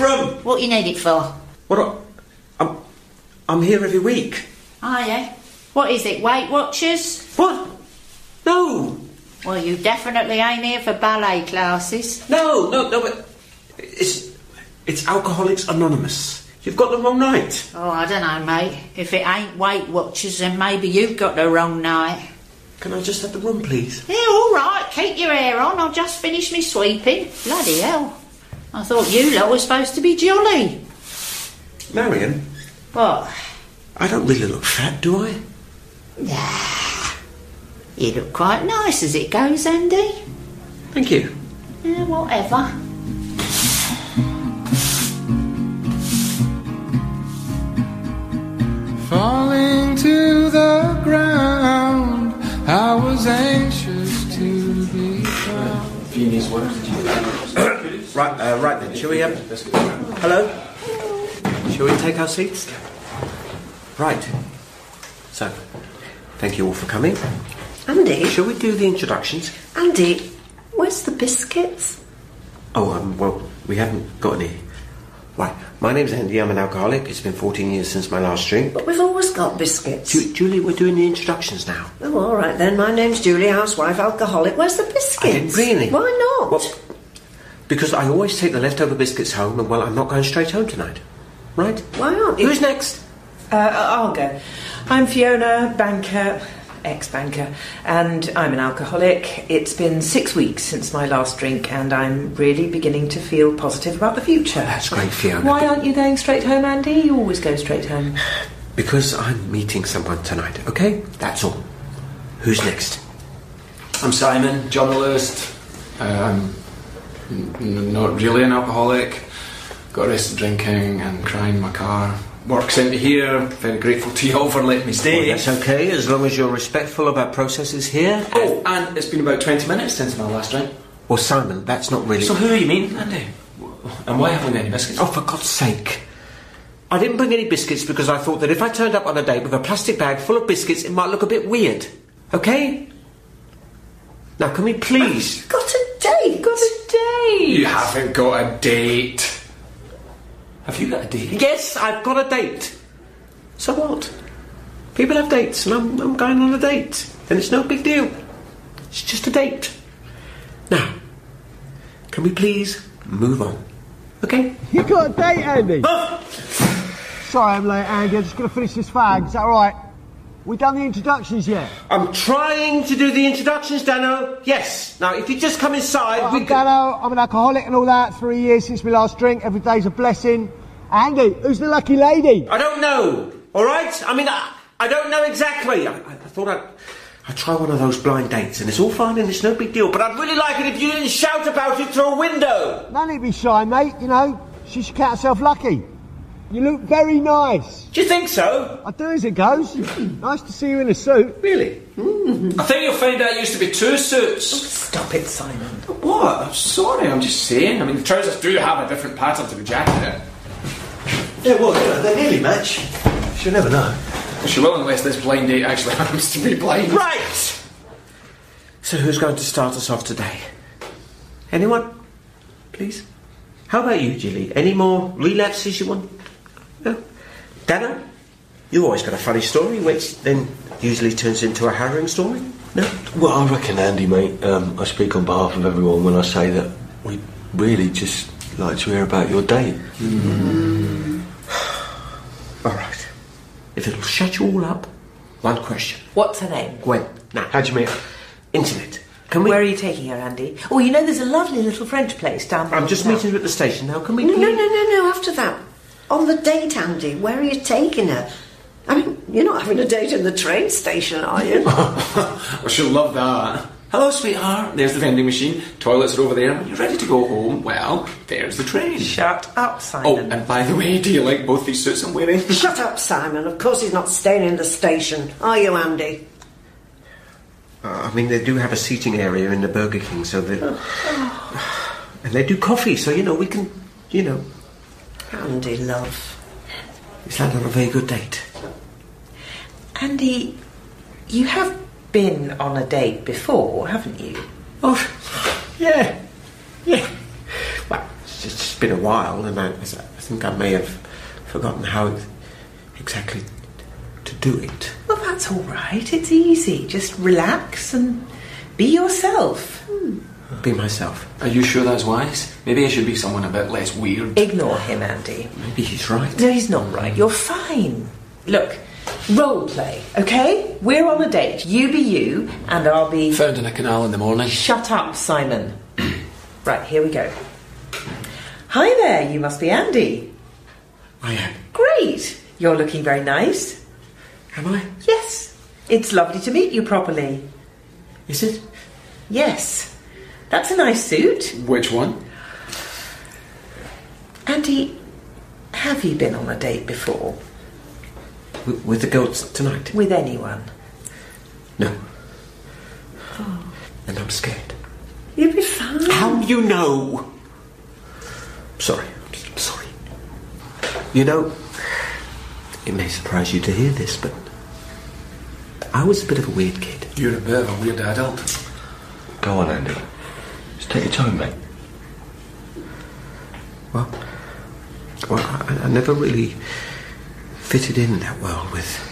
room. What you need it for? What? I- I'm, I'm here every week. Ah, yeah. What is it, Weight Watchers? What? No, Well, you definitely ain't here for ballet classes. no, no, no. But it's it's Alcoholics Anonymous. You've got the wrong night. Oh, I don't know, mate. If it ain't Weight Watchers, then maybe you've got the wrong night. Can I just have the room, please? Yeah, all right. Keep your hair on. I'll just finish me sweeping. Bloody hell. I thought you lot were supposed to be jolly. Marion, What? I don't really look fat, do I? You look quite nice as it goes, Andy. Thank you. Yeah, whatever. Falling to the ground, I was anxious to be found. Right, uh, right then. Shall we? Um, hello. Shall we take our seats? Right. So, thank you all for coming. Andy, Shall we do the introductions? Andy, where's the biscuits? Oh, um, well, we haven't got any. Right. My name's Andy. I'm an alcoholic. It's been 14 years since my last drink. But we've always got biscuits. Ju- Julie, we're doing the introductions now. Oh, all right then. My name's Julie, housewife, alcoholic. Where's the biscuits? I didn't any. Why not? Well, because I always take the leftover biscuits home, and well, I'm not going straight home tonight. Right? Why aren't you? Who's next? Uh, I'll go. I'm Fiona, banker, ex-banker, and I'm an alcoholic. It's been six weeks since my last drink, and I'm really beginning to feel positive about the future. That's great, Fiona. Why aren't you going straight home, Andy? You always go straight home. Because I'm meeting someone tonight, okay? That's all. Who's next? I'm Simon, journalist. Um, n- n- not really an alcoholic. Got arrested drinking and crying in my car. Work sent me here. Very grateful to you all for letting me stay. That's okay, as long as you're respectful about processes here. Oh, and it's been about 20 minutes since my last drink. Well, Simon, that's not really. So who are you mean, Andy? And why haven't we any biscuits? Oh, for God's sake. I didn't bring any biscuits because I thought that if I turned up on a date with a plastic bag full of biscuits, it might look a bit weird. Okay? Now, can we please. Got a. Got a date. You haven't got a date. Have you got a date? Yes, I've got a date. So what? People have dates, and I'm, I'm going on a date. And it's no big deal. It's just a date. Now, can we please move on? Okay? You got a date, Andy? Sorry I'm late, Andy. I'm just going to finish this fag. Is that all right? We done the introductions yet? I'm trying to do the introductions, Dano. Yes. Now, if you just come inside, we I'm can. Dano. I'm an alcoholic and all that. Three years since my last drink. Every day's a blessing. Andy, who's the lucky lady? I don't know. All right. I mean, I, I don't know exactly. I, I, I thought I'd, I'd try one of those blind dates, and it's all fine and it's no big deal. But I'd really like it if you didn't shout about it through a window. No need to be shy, mate. You know, she should count herself lucky. You look very nice. Do you think so? I do as it goes. nice to see you in a suit. Really? I think you'll find out it used to be two suits. Oh, stop it, Simon. What? I'm sorry, I'm just saying. I mean, the trousers do have a different pattern to the jacket. Yeah, well, you know, they nearly match. She'll never know. She will unless this blind date actually happens to be blind. Right. So who's going to start us off today? Anyone? Please. How about you, Jilly? Any more relapses you want? No. Dana? You always got a funny story, which then usually turns into a harrowing story. No. Well, I reckon, Andy, mate, um, I speak on behalf of everyone when I say that we really just like to hear about your date. All right. If it'll shut you all up, one question. What's her name? Gwen. Now, How'd you meet her? internet. Can we? Where are you taking her, Andy? Oh, you know, there's a lovely little French place down. I'm just now. meeting her at the station now. Can we? No, no, no, no, no. After that, on the date, Andy, where are you taking her? I mean, you're not having a date in the train station, are you? Well, she'll love that. Hello, sweetheart. There's the vending machine. Toilets are over there. When you're ready to go home, well, there's the train. Shut up, Simon. Oh, and by the way, do you like both these suits I'm wearing? Shut up, Simon. Of course he's not staying in the station, are you, Andy? Uh, I mean, they do have a seating area in the Burger King, so they. and they do coffee, so you know we can, you know. Andy, love. Is that not a very good date? Andy, you have been on a date before, haven't you? Oh, yeah, yeah. Well, it's just been a while, and I, I think I may have forgotten how exactly to do it. Well, that's all right. It's easy. Just relax and be yourself. Hmm. Be myself. Are you sure that's wise? Maybe I should be someone a bit less weird. Ignore him, Andy. Maybe he's right. No, he's not right. You're fine. Look, role play, okay? We're on a date. You be you, and I'll be. Found in a canal in the morning. Shut up, Simon. right, here we go. Hi there, you must be Andy. I am. Great. You're looking very nice. Am I? Yes. It's lovely to meet you properly. Is it? Yes. That's a nice suit. Which one? Andy, have you been on a date before? W- with the girls tonight? With anyone? No. Oh. And I'm scared. You'll be fine. How do you know? Sorry. I'm sorry. You know, it may surprise you to hear this, but I was a bit of a weird kid. You're a bit of a weird adult. Go on, Andy. Take your time, mate. Well, well, I, I never really fitted in that well with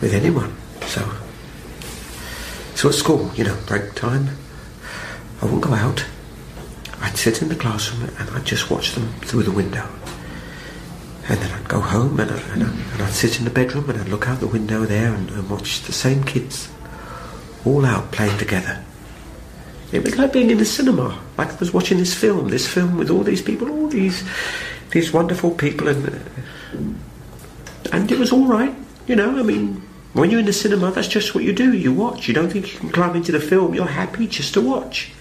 with anyone. So, so at school, you know, break time, I wouldn't go out. I'd sit in the classroom and I'd just watch them through the window. And then I'd go home and, I, I'd sit in the bedroom and I'd look out the window there and, and watch the same kids all out playing together. It was like being in the cinema, like I was watching this film, this film with all these people, all these these wonderful people, and and it was all right, you know. I mean, when you're in the cinema, that's just what you do. You watch. You don't think you can climb into the film. You're happy just to watch.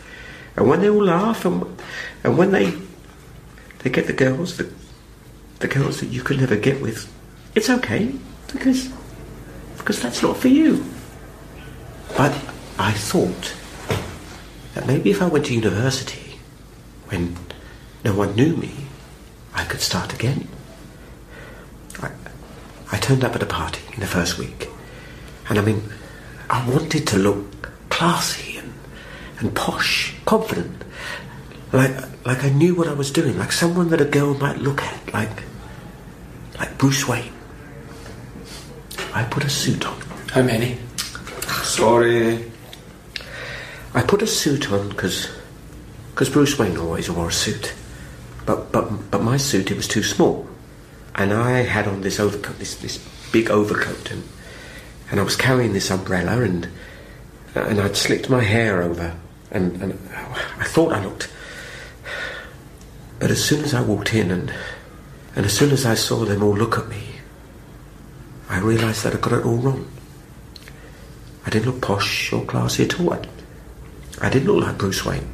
And when they all laugh, and and when they they get the girls, the the girls that you could never get with, it's okay because because that's not for you. But I thought that maybe if I went to university when no one knew me, I could start again. I, I turned up at a party in the first week, and I mean, I wanted to look classy and, and posh, confident, like like I knew what I was doing, like someone that a girl might look at, like like Bruce Wayne. I put a suit on. How many? Sorry. I put a suit on because because Bruce Wayne always wore a suit, but but but my suit it was too small, and I had on this overcoat, this this big overcoat, and and I was carrying this umbrella, and and I'd slicked my hair over, and and I thought I looked, but as soon as I walked in, and and as soon as I saw them all look at me, I realised that I got it all wrong. I didn't look posh or classy at all. I, didn't look like Bruce Wayne.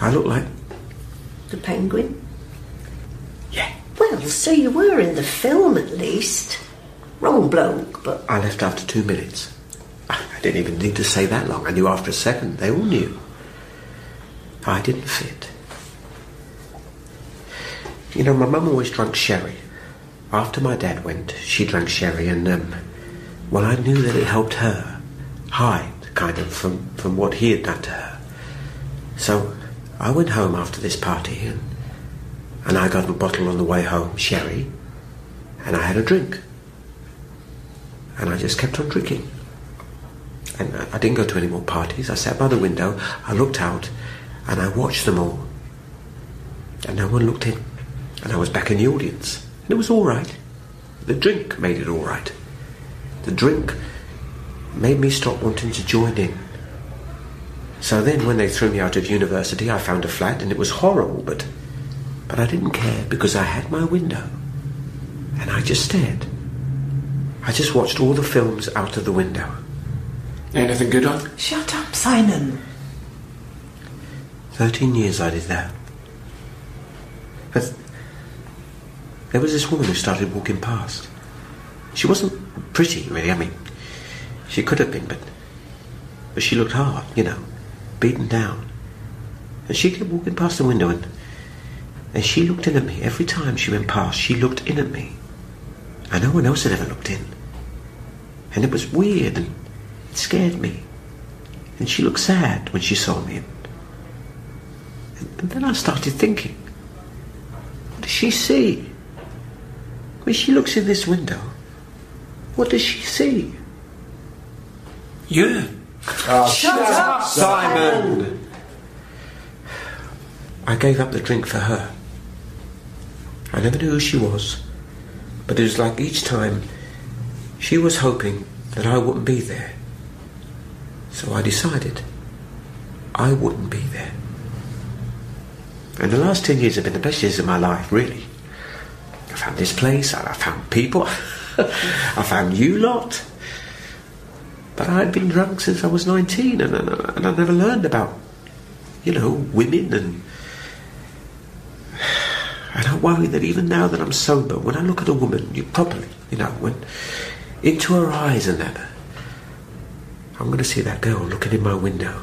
I looked like The penguin? yeah. Well, so you were in the film at least. Wrong bloke, but I left after two minutes. I didn't even need to say that long. I knew after a second. They all knew. I didn't fit. You know, my mum always drank sherry. After my dad went, she drank sherry, and um, well, I knew that it helped her hide, kind of, from, from what he had done to her. So I went home after this party, and, and I got a bottle on the way home, sherry, and I had a drink. And I just kept on drinking. And I I didn't go to any more parties. I sat by the window, I looked out, and I watched them all. And no one looked in. And I was back in the audience. And it was all right. The drink made it all right. The drink made me stop wanting to join in. So then, when they threw me out of university, I found a flat, and it was horrible, but but I didn't care because I had my window, and I just stared. I just watched all the films out of the window. Anything good on? Shut up, Simon. Thirteen years I did that. But there was this woman who started walking past. She wasn't pretty, really. I mean, she could have been, but but she looked hard, you know, beaten down. And she kept walking past the window, and and she looked in at me every time she went past. She looked in at me, and no one else had ever looked in. And it was weird, and it scared me. And she looked sad when she saw me. And then I started thinking, what does she see? When she looks in this window, what does she see? You. Ah, shut up, Simon! I gave up the drink for her. I never knew who she was, but it was like each time she was hoping that I wouldn't be there. So I decided I wouldn't be there. And the last ten years have been the best years of my life, really. I found this place, I I found people, I found you lot. But I had been drunk since I was 19 and, and, and I never learned about, you know, women and. And I worry that even now that I'm sober, when I look at a woman, you properly, you know, when into her eyes and that, I'm going to see that girl looking in my window,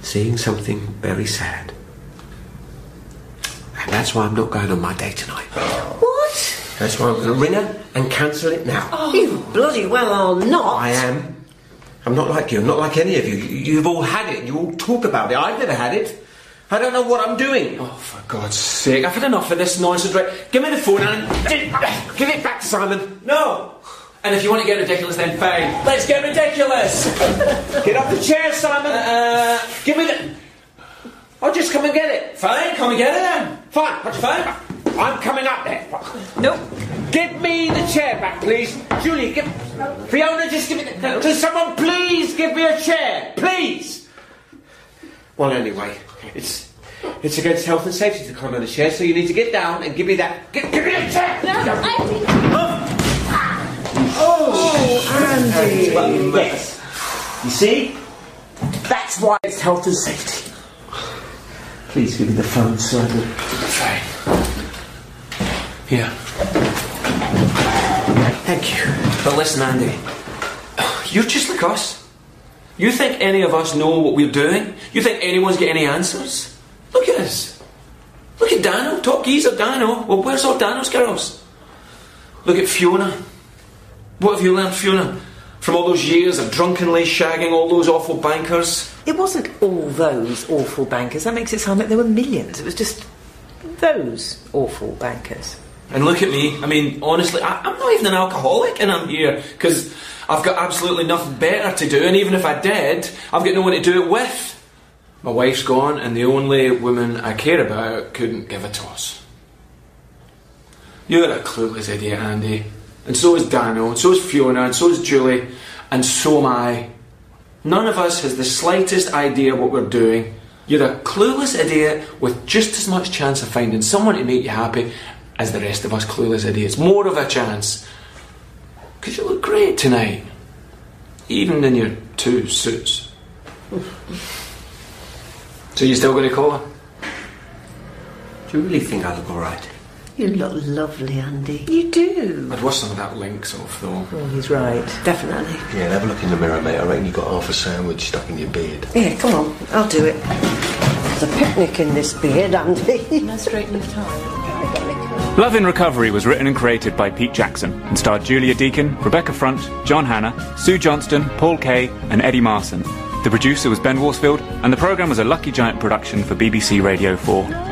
seeing something very sad. And that's why I'm not going on my date tonight. What? That's why I'm going to ring her and cancel it now. You bloody well are not. I am. I'm not like you. I'm not like any of you. You- You've all had it. You all talk about it. I've never had it. I don't know what I'm doing. Oh, for God's sake, I've had enough of this nonsense. Right, give me the phone and Give it back to Simon. no. And if you want to get ridiculous, then fine. Let's get ridiculous. Get off the chair, Simon. Uh, Give me the. I'll just come and get it. fine, come and get it then. Fine. That's fine. I'm coming up there. Nope. Give me the chair back, please. Julie, give. Fiona, just give me it. Does someone please give me a chair? Please. Well, anyway, it's. It's against health and safety to climb on a chair, so you need to get down and give me that. Give, give me a chair! No, I think. Oh, Andy. Yes. You see? That's why it's health and safety. Please give me the phone, Simon. Fine. Here. Thank you. But listen, Andy, you're just like us. You think any of us know what we're doing? You think anyone's got any answers? Look at us. Look at Dano, top geezer Dano. Well, where's all Dano's girls? Look at Fiona. What have you learned, Fiona? From all those years of drunkenly shagging all those awful bankers? It wasn't all those awful bankers. That makes it sound like there were millions. It was just those awful bankers. And look at me. I mean, honestly, I, I'm not even an alcoholic, and I'm here because I've got absolutely nothing better to do. And even if I did, I've got no one to do it with. My wife's gone, and the only woman I care about couldn't give a toss. You're a clueless idiot, Andy. And so is Daniel, and so is Fiona, and so is Julie, and so am I. None of us has the slightest idea what we're doing. You're a clueless idiot with just as much chance of finding someone to make you happy as the rest of us clueless idiots. More of a chance. Because you look great tonight. Even in your two suits. so you still going to call her? Do you really think I look alright? You look lovely, Andy. You do. I'd wash some of that Lynx off though. Oh, he's right. Definitely. Yeah, have a look in the mirror, mate. I reckon you've got half a sandwich stuck in your beard. Yeah, come on. I'll do it. There's a picnic in this beard, Andy. No straighten your tie. Love in Recovery was written and created by Pete Jackson and starred Julia Deakin, Rebecca Front, John Hannah, Sue Johnston, Paul Kaye, and Eddie Marsan. The producer was Ben Worsfield, and the programme was a Lucky Giant production for BBC Radio 4.